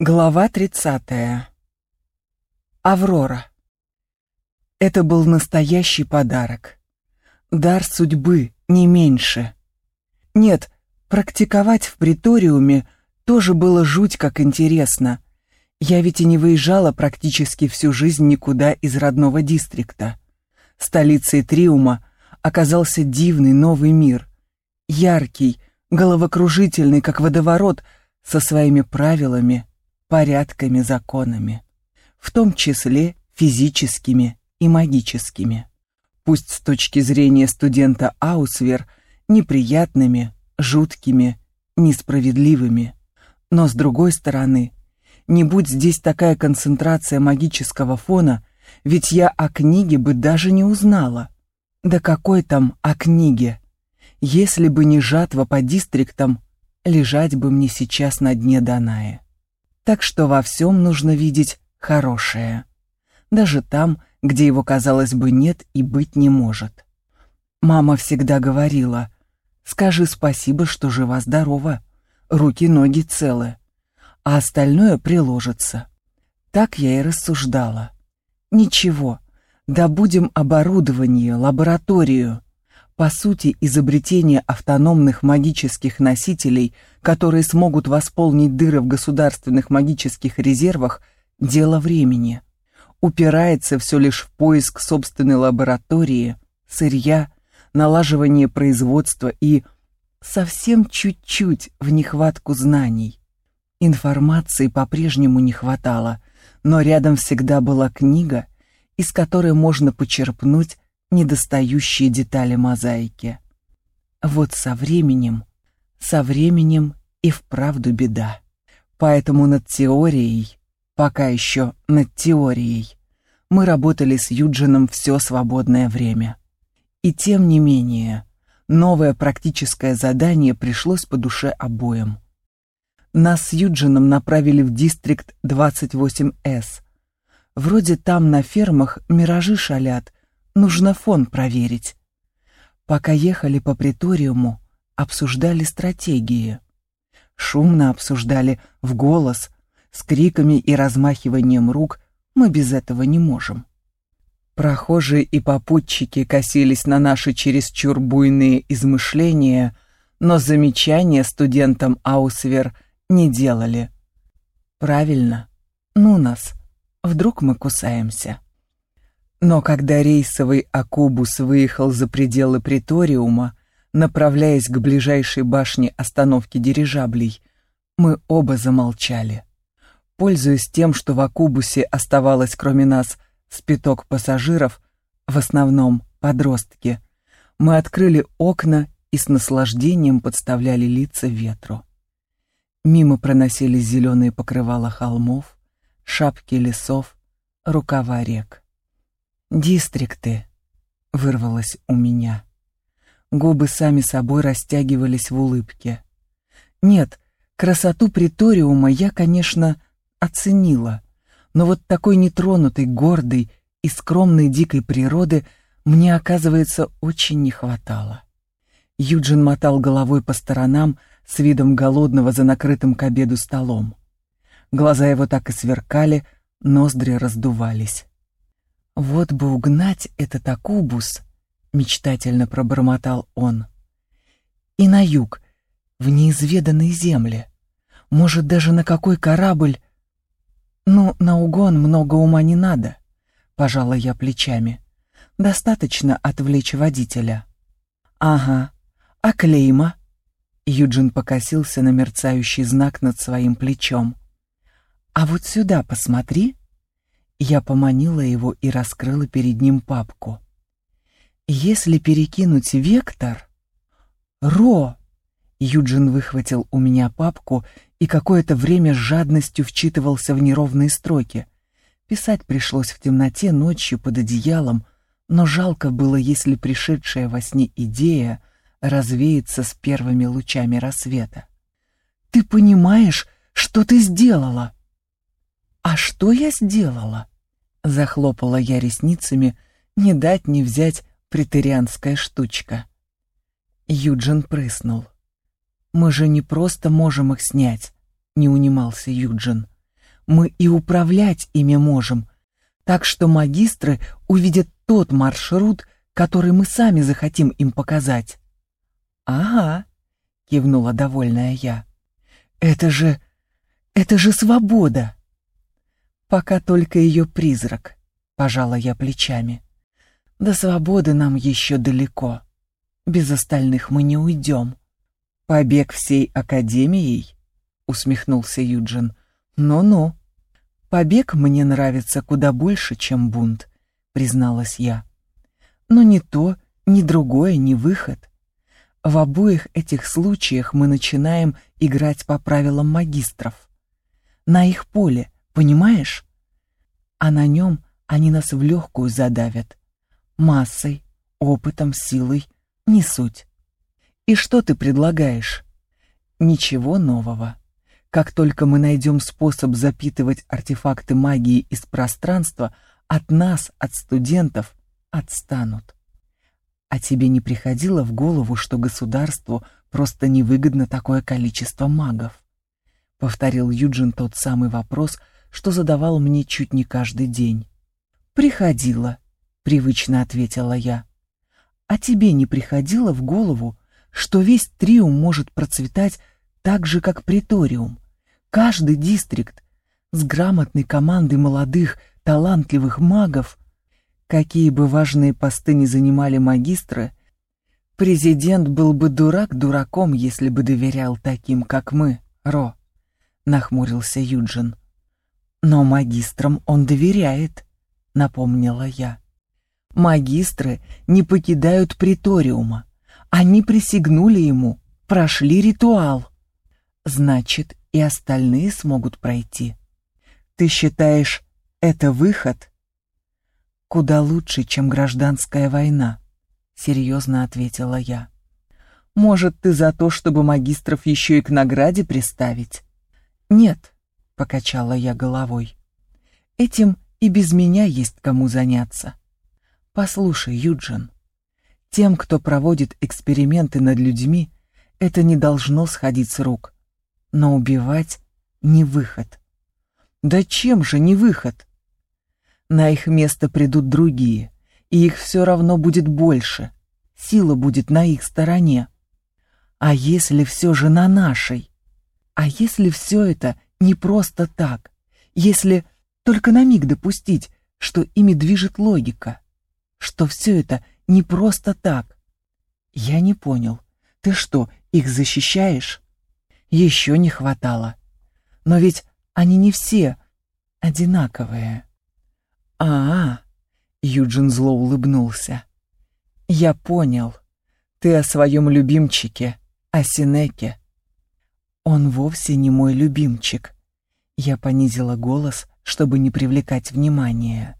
Глава 30. Аврора. Это был настоящий подарок. Дар судьбы, не меньше. Нет, практиковать в приториуме тоже было жуть как интересно. Я ведь и не выезжала практически всю жизнь никуда из родного дистрикта. Столицей Триума оказался дивный новый мир. Яркий, головокружительный, как водоворот, со своими правилами, порядками, законами, в том числе физическими и магическими. Пусть с точки зрения студента Аусвер неприятными, жуткими, несправедливыми, но с другой стороны, не будь здесь такая концентрация магического фона, ведь я о книге бы даже не узнала. Да какой там о книге? Если бы не жатва по дистриктам, лежать бы мне сейчас на дне Даная. Так что во всем нужно видеть хорошее. Даже там, где его, казалось бы, нет и быть не может. Мама всегда говорила, скажи спасибо, что жива-здорова, руки-ноги целы, а остальное приложится. Так я и рассуждала. Ничего, добудем оборудование, лабораторию. По сути, изобретение автономных магических носителей – которые смогут восполнить дыры в государственных магических резервах, дело времени. Упирается все лишь в поиск собственной лаборатории, сырья, налаживание производства и совсем чуть-чуть в нехватку знаний. Информации по-прежнему не хватало, но рядом всегда была книга, из которой можно почерпнуть недостающие детали мозаики. Вот со временем со временем и вправду беда. Поэтому над теорией, пока еще над теорией, мы работали с Юджином все свободное время. И тем не менее, новое практическое задание пришлось по душе обоим. Нас с Юджином направили в дистрикт 28С. Вроде там на фермах миражи шалят, нужно фон проверить. Пока ехали по приториуму, обсуждали стратегии. Шумно обсуждали в голос, с криками и размахиванием рук мы без этого не можем. Прохожие и попутчики косились на наши чересчур буйные измышления, но замечания студентам Аусвер не делали. Правильно, ну нас, вдруг мы кусаемся. Но когда рейсовый Акубус выехал за пределы приториума, Направляясь к ближайшей башне остановки дирижаблей, мы оба замолчали. Пользуясь тем, что в Акубусе оставалось кроме нас спиток пассажиров, в основном подростки, мы открыли окна и с наслаждением подставляли лица ветру. Мимо проносились зеленые покрывала холмов, шапки лесов, рукава рек. «Дистрикты», — вырвалось у меня. Губы сами собой растягивались в улыбке. Нет, красоту приториума я, конечно, оценила, но вот такой нетронутой, гордой и скромной дикой природы мне, оказывается, очень не хватало. Юджин мотал головой по сторонам с видом голодного за накрытым к обеду столом. Глаза его так и сверкали, ноздри раздувались. Вот бы угнать этот акубус — мечтательно пробормотал он. И на юг, в неизведанные земли. Может, даже на какой корабль? Ну, на угон много ума не надо, пожала я плечами. Достаточно отвлечь водителя. Ага. А клейма? Юджин покосился на мерцающий знак над своим плечом. А вот сюда посмотри. Я поманила его и раскрыла перед ним папку. Если перекинуть вектор... Ро! Юджин выхватил у меня папку и какое-то время с жадностью вчитывался в неровные строки. Писать пришлось в темноте ночью под одеялом, но жалко было, если пришедшая во сне идея развеется с первыми лучами рассвета. «Ты понимаешь, что ты сделала?» «А что я сделала?» Захлопала я ресницами, не дать не взять претерианская штучка. Юджин прыснул. «Мы же не просто можем их снять», — не унимался Юджин. мы и управлять ими можем, так что магистры увидят тот маршрут, который мы сами захотим им показать. «Ага», — кивнула довольная я. «Это же... это же свобода!» «Пока только ее призрак», — пожала я плечами. «До свободы нам еще далеко. Без остальных мы не уйдем». «Побег всей Академией?» — усмехнулся Юджин. «Ну-ну. Побег мне нравится куда больше, чем бунт», — призналась я. «Но ни то, ни другое не выход. В обоих этих случаях мы начинаем играть по правилам магистров. На их поле, понимаешь? А на нем они нас в легкую задавят. Массой, опытом, силой, не суть. И что ты предлагаешь? Ничего нового. Как только мы найдем способ запитывать артефакты магии из пространства, от нас, от студентов, отстанут. А тебе не приходило в голову, что государству просто невыгодно такое количество магов? Повторил Юджин тот самый вопрос, что задавал мне чуть не каждый день. Приходило, привычно ответила я. А тебе не приходило в голову, что весь Триум может процветать так же, как Приториум. Каждый дистрикт с грамотной командой молодых, талантливых магов, какие бы важные посты ни занимали магистры, президент был бы дурак дураком, если бы доверял таким, как мы, Ро, нахмурился Юджин. Но магистрам он доверяет, напомнила я. Магистры не покидают приториума. Они присягнули ему, прошли ритуал. Значит, и остальные смогут пройти. Ты считаешь, это выход? Куда лучше, чем гражданская война, серьезно ответила я. Может, ты за то, чтобы магистров еще и к награде приставить? Нет, покачала я головой. Этим и без меня есть кому заняться. Послушай, Юджин, тем, кто проводит эксперименты над людьми, это не должно сходить с рук. Но убивать не выход. Да чем же не выход? На их место придут другие, и их все равно будет больше. Сила будет на их стороне. А если все же на нашей? А если все это не просто так? Если только на миг допустить, что ими движет логика? Что все это не просто так. Я не понял. Ты что, их защищаешь? Еще не хватало. Но ведь они не все одинаковые. А, -а, -а Юджин зло улыбнулся. Я понял. Ты о своем любимчике, о Синеке. Он вовсе не мой любимчик. Я понизила голос, чтобы не привлекать внимания.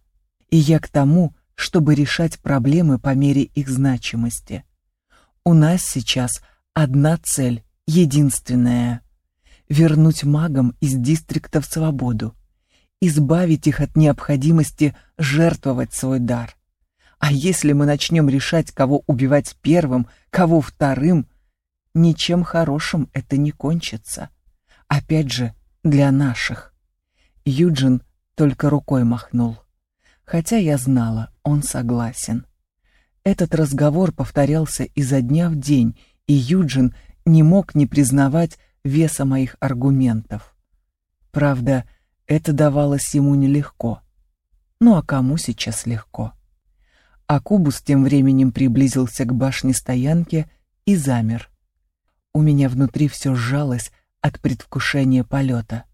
И я к тому, чтобы решать проблемы по мере их значимости. У нас сейчас одна цель, единственная — вернуть магам из дистриктов свободу, избавить их от необходимости жертвовать свой дар. А если мы начнем решать, кого убивать первым, кого вторым, ничем хорошим это не кончится. Опять же, для наших. Юджин только рукой махнул хотя я знала, он согласен. Этот разговор повторялся изо дня в день, и Юджин не мог не признавать веса моих аргументов. Правда, это давалось ему нелегко. Ну а кому сейчас легко? А Кубус тем временем приблизился к башне стоянки и замер. У меня внутри все сжалось от предвкушения полета.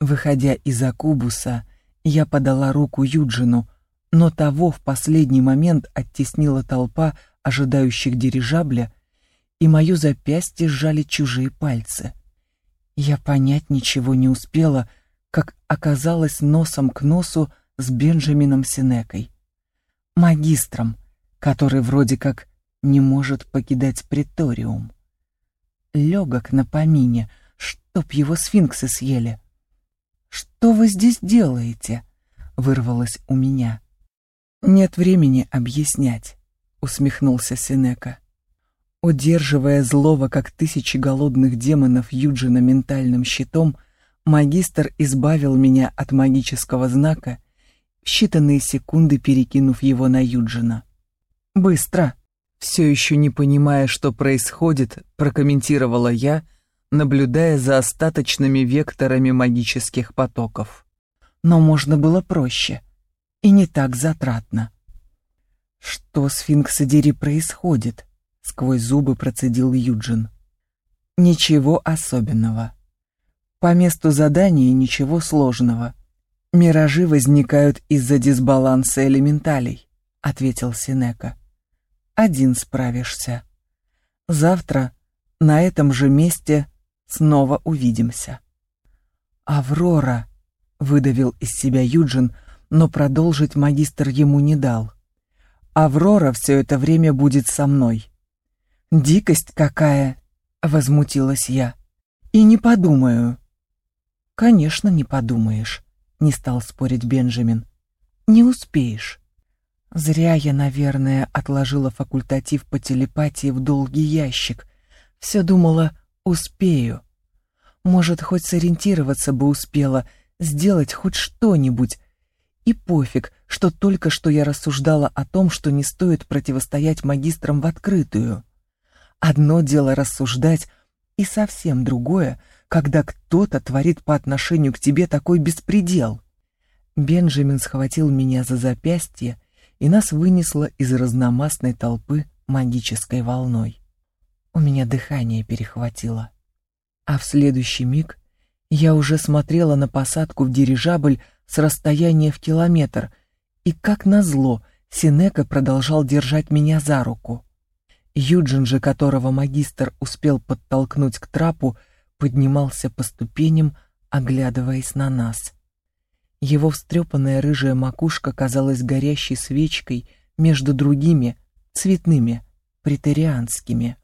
Выходя из Акубуса, я подала руку Юджину, но того в последний момент оттеснила толпа ожидающих дирижабля, и мое запястье сжали чужие пальцы. Я понять ничего не успела, как оказалась носом к носу с Бенджамином Синекой, магистром, который вроде как не может покидать приториум. Легок на помине, чтоб его сфинксы съели. «Что вы здесь делаете?» — вырвалось у меня. «Нет времени объяснять», — усмехнулся Синека. Удерживая злого, как тысячи голодных демонов Юджина ментальным щитом, Магистр избавил меня от магического знака, в считанные секунды перекинув его на Юджина. «Быстро!» Все еще не понимая, что происходит, прокомментировала я, наблюдая за остаточными векторами магических потоков. Но можно было проще и не так затратно. «Что, сфинкса дери, происходит?» — сквозь зубы процедил Юджин. «Ничего особенного. По месту задания ничего сложного. Миражи возникают из-за дисбаланса элементалей», — ответил Синека. «Один справишься. Завтра на этом же месте снова увидимся». «Аврора», — выдавил из себя Юджин, но продолжить магистр ему не дал. «Аврора все это время будет со мной». «Дикость какая!» — возмутилась я. «И не подумаю». «Конечно, не подумаешь», — не стал спорить Бенджамин. «Не успеешь». Зря я, наверное, отложила факультатив по телепатии в долгий ящик. Все думала, успею. Может, хоть сориентироваться бы успела, сделать хоть что-нибудь. И пофиг, что только что я рассуждала о том, что не стоит противостоять магистрам в открытую. Одно дело рассуждать, и совсем другое, когда кто-то творит по отношению к тебе такой беспредел. Бенджамин схватил меня за запястье, и нас вынесло из разномастной толпы магической волной. У меня дыхание перехватило. А в следующий миг я уже смотрела на посадку в дирижабль с расстояния в километр, и, как назло, Синека продолжал держать меня за руку. Юджин же, которого магистр успел подтолкнуть к трапу, поднимался по ступеням, оглядываясь на нас. Его встрепанная рыжая макушка казалась горящей свечкой между другими, цветными, претерианскими.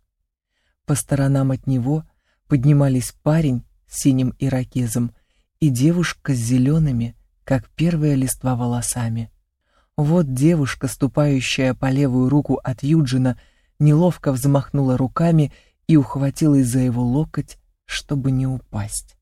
По сторонам от него поднимались парень с синим ирокезом и девушка с зелеными, как первая листва волосами. Вот девушка, ступающая по левую руку от Юджина, неловко взмахнула руками и ухватилась за его локоть, чтобы не упасть.